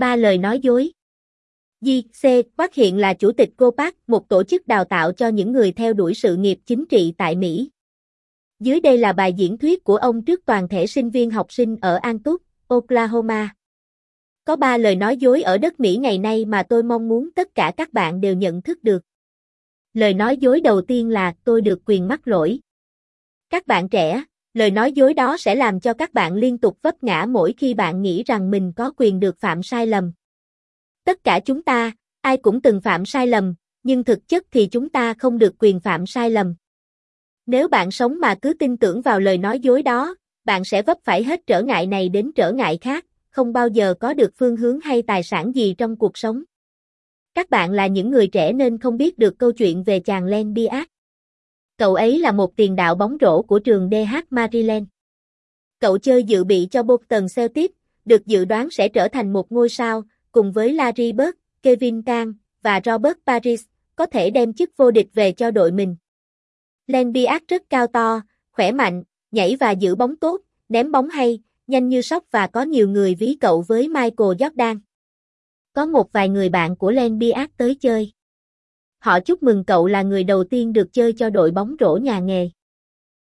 Ba lời nói dối. Di C. Park hiện là chủ tịch Copac, một tổ chức đào tạo cho những người theo đuổi sự nghiệp chính trị tại Mỹ. Dưới đây là bài diễn thuyết của ông trước toàn thể sinh viên học sinh ở Antup, Oklahoma. Có ba lời nói dối ở đất Mỹ ngày nay mà tôi mong muốn tất cả các bạn đều nhận thức được. Lời nói dối đầu tiên là tôi được quyền mắc lỗi. Các bạn trẻ, lời nói dối đó sẽ làm cho các bạn liên tục vấp ngã mỗi khi bạn nghĩ rằng mình có quyền được phạm sai lầm. Tất cả chúng ta, ai cũng từng phạm sai lầm, nhưng thực chất thì chúng ta không được quyền phạm sai lầm. Nếu bạn sống mà cứ tin tưởng vào lời nói dối đó, bạn sẽ vấp phải hết trở ngại này đến trở ngại khác, không bao giờ có được phương hướng hay tài sản gì trong cuộc sống. Các bạn là những người trẻ nên không biết được câu chuyện về chàng Len Biat. Cậu ấy là một tiền đạo bóng rổ của trường DH Maryland. Cậu chơi dự bị cho Boston Celtics, được dự đoán sẽ trở thành một ngôi sao, cùng với Larry Bird, Kevin Kang và Robert Paris, có thể đem chức vô địch về cho đội mình. Len rất cao to, khỏe mạnh, nhảy và giữ bóng tốt, ném bóng hay, nhanh như sóc và có nhiều người ví cậu với Michael Jordan. Có một vài người bạn của Len tới chơi. Họ chúc mừng cậu là người đầu tiên được chơi cho đội bóng rổ nhà nghề.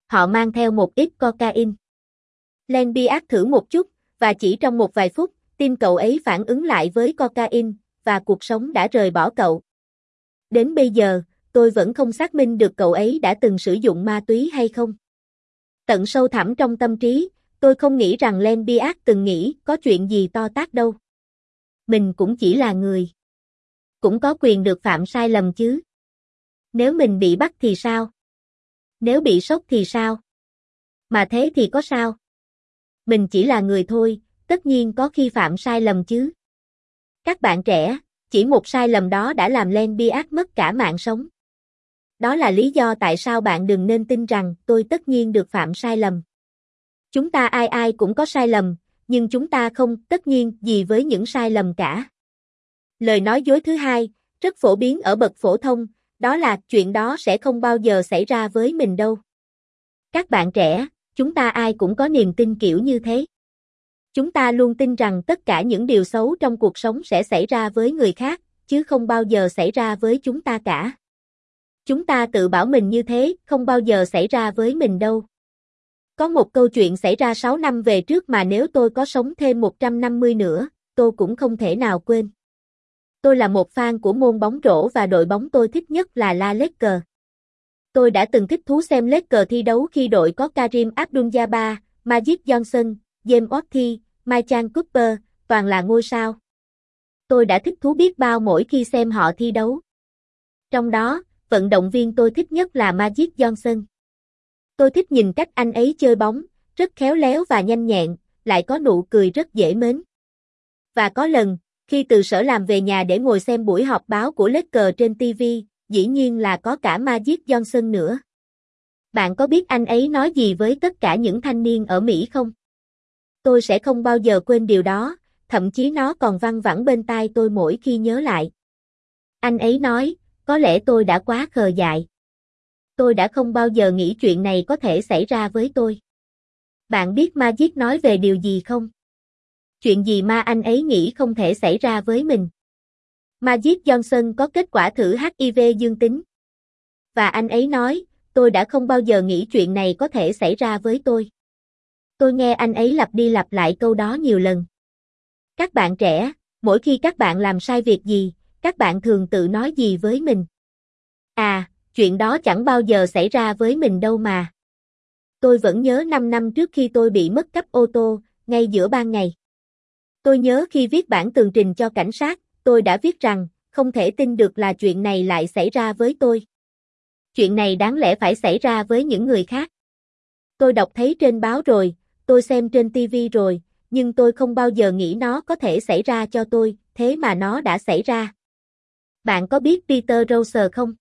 Họ mang theo một ít cocaine. Len Biak thử một chút, và chỉ trong một vài phút, tim cậu ấy phản ứng lại với cocaine, và cuộc sống đã rời bỏ cậu. Đến bây giờ, tôi vẫn không xác minh được cậu ấy đã từng sử dụng ma túy hay không. Tận sâu thẳm trong tâm trí, tôi không nghĩ rằng Len Biak từng nghĩ có chuyện gì to tác đâu. Mình cũng chỉ là người. Cũng có quyền được phạm sai lầm chứ. Nếu mình bị bắt thì sao? Nếu bị sốc thì sao? Mà thế thì có sao? Mình chỉ là người thôi, tất nhiên có khi phạm sai lầm chứ. Các bạn trẻ, chỉ một sai lầm đó đã làm Len ác mất cả mạng sống. Đó là lý do tại sao bạn đừng nên tin rằng tôi tất nhiên được phạm sai lầm. Chúng ta ai ai cũng có sai lầm, nhưng chúng ta không tất nhiên gì với những sai lầm cả. Lời nói dối thứ hai, rất phổ biến ở bậc phổ thông, đó là chuyện đó sẽ không bao giờ xảy ra với mình đâu. Các bạn trẻ, chúng ta ai cũng có niềm tin kiểu như thế. Chúng ta luôn tin rằng tất cả những điều xấu trong cuộc sống sẽ xảy ra với người khác, chứ không bao giờ xảy ra với chúng ta cả. Chúng ta tự bảo mình như thế, không bao giờ xảy ra với mình đâu. Có một câu chuyện xảy ra 6 năm về trước mà nếu tôi có sống thêm 150 nữa, tôi cũng không thể nào quên. Tôi là một fan của môn bóng rổ và đội bóng tôi thích nhất là La Lakers. Tôi đã từng thích thú xem Lakers thi đấu khi đội có Karim Abdul-Jabbar, Magic Johnson, James Worthy, michael Cooper, toàn là ngôi sao. Tôi đã thích thú biết bao mỗi khi xem họ thi đấu. Trong đó, vận động viên tôi thích nhất là Magic Johnson. Tôi thích nhìn cách anh ấy chơi bóng, rất khéo léo và nhanh nhẹn, lại có nụ cười rất dễ mến. Và có lần, khi từ sở làm về nhà để ngồi xem buổi họp báo của Lakers trên TV, dĩ nhiên là có cả Magic Johnson nữa. Bạn có biết anh ấy nói gì với tất cả những thanh niên ở Mỹ không? Tôi sẽ không bao giờ quên điều đó, thậm chí nó còn văng vẳng bên tai tôi mỗi khi nhớ lại. Anh ấy nói, có lẽ tôi đã quá khờ dại. Tôi đã không bao giờ nghĩ chuyện này có thể xảy ra với tôi. Bạn biết Magic nói về điều gì không? Chuyện gì mà anh ấy nghĩ không thể xảy ra với mình? Magic Johnson có kết quả thử HIV dương tính. Và anh ấy nói, tôi đã không bao giờ nghĩ chuyện này có thể xảy ra với tôi. Tôi nghe anh ấy lặp đi lặp lại câu đó nhiều lần. Các bạn trẻ, mỗi khi các bạn làm sai việc gì, các bạn thường tự nói gì với mình? À, chuyện đó chẳng bao giờ xảy ra với mình đâu mà. Tôi vẫn nhớ 5 năm trước khi tôi bị mất cấp ô tô, ngay giữa ban ngày. Tôi nhớ khi viết bản tường trình cho cảnh sát, tôi đã viết rằng, không thể tin được là chuyện này lại xảy ra với tôi. Chuyện này đáng lẽ phải xảy ra với những người khác. Tôi đọc thấy trên báo rồi, tôi xem trên TV rồi, nhưng tôi không bao giờ nghĩ nó có thể xảy ra cho tôi, thế mà nó đã xảy ra. Bạn có biết Peter Rose không?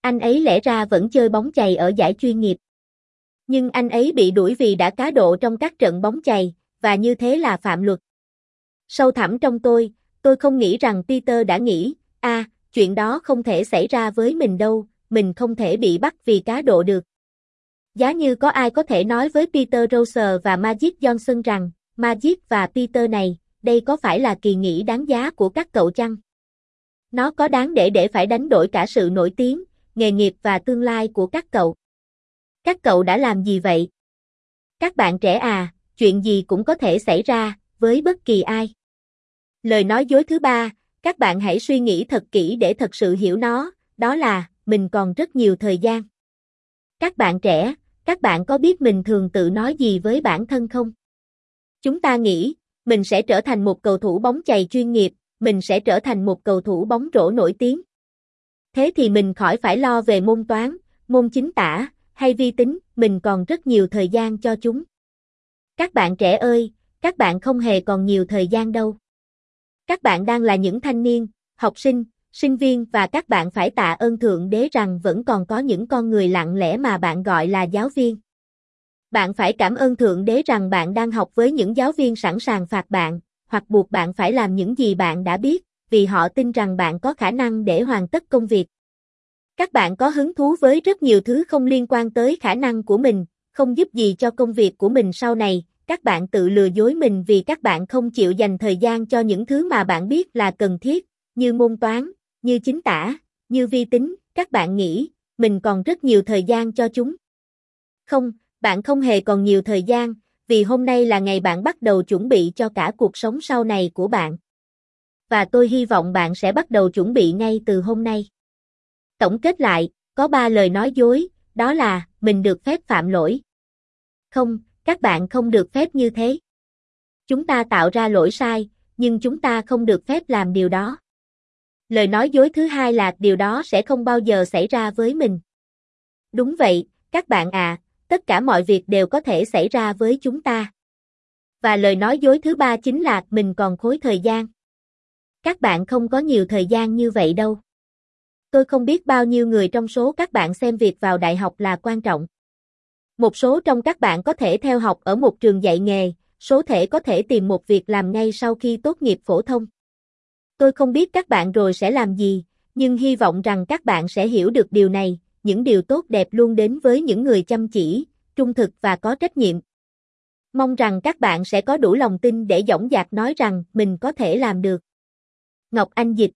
Anh ấy lẽ ra vẫn chơi bóng chày ở giải chuyên nghiệp. Nhưng anh ấy bị đuổi vì đã cá độ trong các trận bóng chày, và như thế là phạm luật. Sâu thẳm trong tôi, tôi không nghĩ rằng Peter đã nghĩ, a, à, chuyện đó không thể xảy ra với mình đâu, mình không thể bị bắt vì cá độ được. Giá như có ai có thể nói với Peter Rose và Magic Johnson rằng, Magic và Peter này, đây có phải là kỳ nghỉ đáng giá của các cậu chăng? Nó có đáng để để phải đánh đổi cả sự nổi tiếng, nghề nghiệp và tương lai của các cậu. Các cậu đã làm gì vậy? Các bạn trẻ à, chuyện gì cũng có thể xảy ra, với bất kỳ ai. Lời nói dối thứ ba, các bạn hãy suy nghĩ thật kỹ để thật sự hiểu nó, đó là, mình còn rất nhiều thời gian. Các bạn trẻ, các bạn có biết mình thường tự nói gì với bản thân không? Chúng ta nghĩ, mình sẽ trở thành một cầu thủ bóng chày chuyên nghiệp, mình sẽ trở thành một cầu thủ bóng rổ nổi tiếng. Thế thì mình khỏi phải lo về môn toán, môn chính tả, hay vi tính, mình còn rất nhiều thời gian cho chúng. Các bạn trẻ ơi, các bạn không hề còn nhiều thời gian đâu. Các bạn đang là những thanh niên, học sinh, sinh viên và các bạn phải tạ ơn Thượng Đế rằng vẫn còn có những con người lặng lẽ mà bạn gọi là giáo viên. Bạn phải cảm ơn Thượng Đế rằng bạn đang học với những giáo viên sẵn sàng phạt bạn, hoặc buộc bạn phải làm những gì bạn đã biết, vì họ tin rằng bạn có khả năng để hoàn tất công việc. Các bạn có hứng thú với rất nhiều thứ không liên quan tới khả năng của mình, không giúp gì cho công việc của mình sau này, các bạn tự lừa dối mình vì các bạn không chịu dành thời gian cho những thứ mà bạn biết là cần thiết, như môn toán, như chính tả, như vi tính, các bạn nghĩ, mình còn rất nhiều thời gian cho chúng. Không, bạn không hề còn nhiều thời gian, vì hôm nay là ngày bạn bắt đầu chuẩn bị cho cả cuộc sống sau này của bạn. Và tôi hy vọng bạn sẽ bắt đầu chuẩn bị ngay từ hôm nay. Tổng kết lại, có ba lời nói dối, đó là, mình được phép phạm lỗi. Không, các bạn không được phép như thế. Chúng ta tạo ra lỗi sai, nhưng chúng ta không được phép làm điều đó. Lời nói dối thứ hai là điều đó sẽ không bao giờ xảy ra với mình. Đúng vậy, các bạn à, tất cả mọi việc đều có thể xảy ra với chúng ta. Và lời nói dối thứ ba chính là mình còn khối thời gian. Các bạn không có nhiều thời gian như vậy đâu. Tôi không biết bao nhiêu người trong số các bạn xem việc vào đại học là quan trọng. Một số trong các bạn có thể theo học ở một trường dạy nghề, số thể có thể tìm một việc làm ngay sau khi tốt nghiệp phổ thông. Tôi không biết các bạn rồi sẽ làm gì, nhưng hy vọng rằng các bạn sẽ hiểu được điều này, những điều tốt đẹp luôn đến với những người chăm chỉ, trung thực và có trách nhiệm. Mong rằng các bạn sẽ có đủ lòng tin để dõng dạc nói rằng mình có thể làm được. Ngọc Anh Dịch